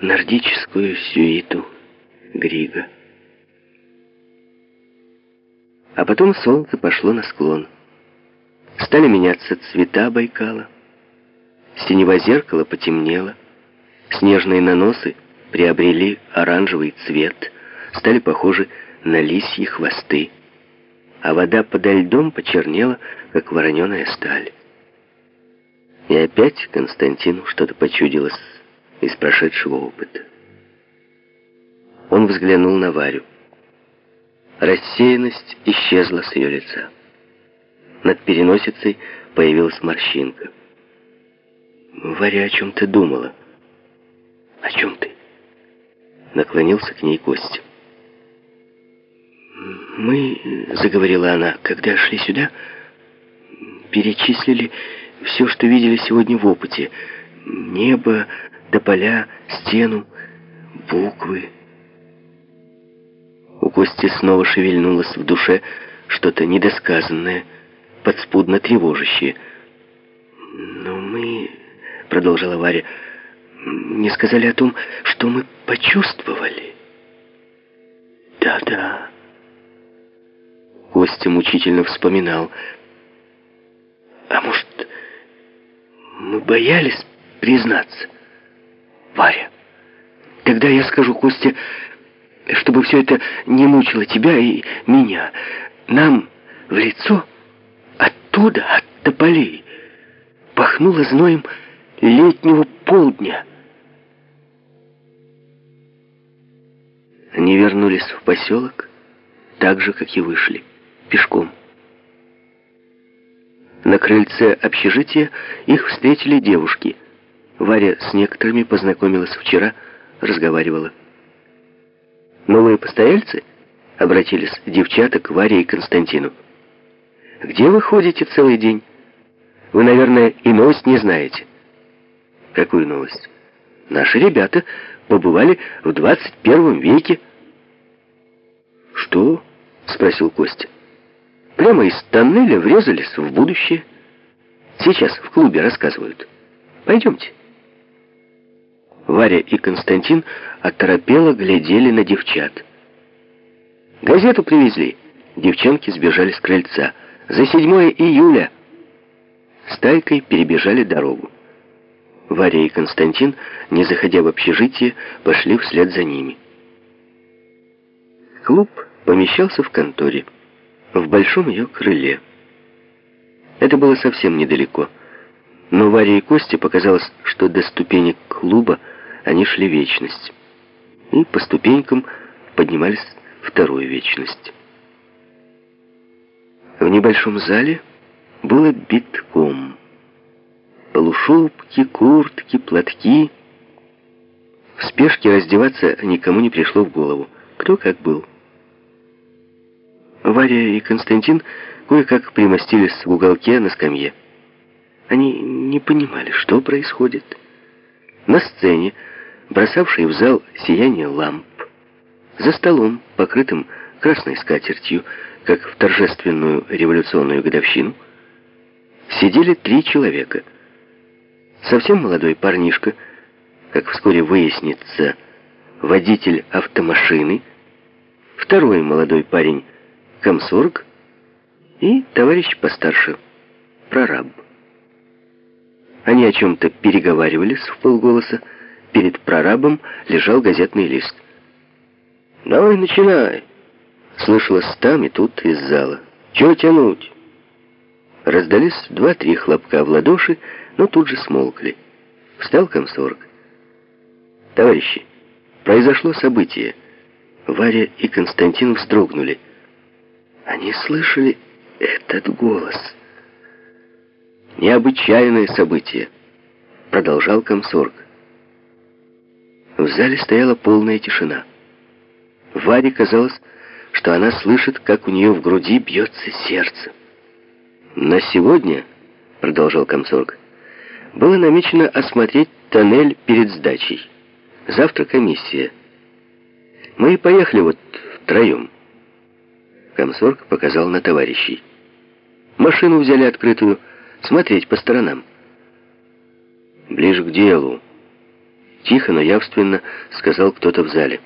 нордическую сюиту Грига. А потом солнце пошло на склон. Стали меняться цвета Байкала. Синего зеркала потемнело. Снежные наносы приобрели оранжевый цвет, стали похожи на лисьи хвосты. А вода подо льдом почернела, как вороненая сталь. И опять Константину что-то почудилось из прошедшего опыта. Он взглянул на Варю. Рассеянность исчезла с ее лица. Над переносицей появилась морщинка. Варя о чем ты думала? О чем ты? Наклонился к ней Костя. Мы, заговорила она, когда шли сюда, перечислили все, что видели сегодня в опыте. Небо, до поля, стену, буквы. У Кости снова шевельнулось в душе что-то недосказанное, подспудно тревожащее. «Но мы...» — продолжила Варя. «Не сказали о том, что мы почувствовали». «Да-да». Костя мучительно вспоминал. «А может, мы боялись признаться?» «Варя, тогда я скажу Косте, чтобы все это не мучило тебя и меня. Нам в лицо оттуда, от тополей, пахнуло зноем летнего полдня. Они вернулись в поселок так же, как и вышли, пешком. На крыльце общежития их встретили девушки. Варя с некоторыми познакомилась вчера, разговаривала. «Новые постояльцы?» — обратились девчата к Варе и Константину. «Где вы ходите целый день? Вы, наверное, и новость не знаете». «Какую новость?» «Наши ребята побывали в 21 веке». «Что?» — спросил Костя. «Прямо из тоннеля врезались в будущее. Сейчас в клубе рассказывают. Пойдемте». Варя и Константин оторопело глядели на девчат. «Газету привезли!» Девчонки сбежали с крыльца. «За 7 июля!» Стайкой перебежали дорогу. Варя и Константин, не заходя в общежитие, пошли вслед за ними. Клуб помещался в конторе, в большом ее крыле. Это было совсем недалеко. Но Варе и Косте показалось, что до ступенек клуба они шли вечность. И по ступенькам поднимались вторую вечность. В небольшом зале было битком. Полушубки, куртки, платки. В спешке раздеваться никому не пришло в голову. Кто как был. Варя и Константин кое-как примостились в уголке на скамье. Они не понимали, что происходит. На сцене бросавший в зал сияние ламп. За столом, покрытым красной скатертью, как в торжественную революционную годовщину, сидели три человека. Совсем молодой парнишка, как вскоре выяснится, водитель автомашины, второй молодой парень, комсорг, и товарищ постарше, прораб. Они о чем-то переговаривались в полголоса, Перед прорабом лежал газетный лист. «Давай начинай!» Слышалось там и тут из зала. «Чего тянуть?» Раздались два-три хлопка в ладоши, но тут же смолкли. Встал комсорг. «Товарищи, произошло событие». Варя и Константин вздрогнули. Они слышали этот голос. «Необычайное событие», — продолжал комсорг. В зале стояла полная тишина. Варе казалось, что она слышит, как у нее в груди бьется сердце. «На сегодня», — продолжал комсорг, — «было намечено осмотреть тоннель перед сдачей. Завтра комиссия. Мы и поехали вот втроем». Комсорг показал на товарищей. «Машину взяли открытую, смотреть по сторонам». «Ближе к делу», Тихо, но явственно сказал кто-то в зале.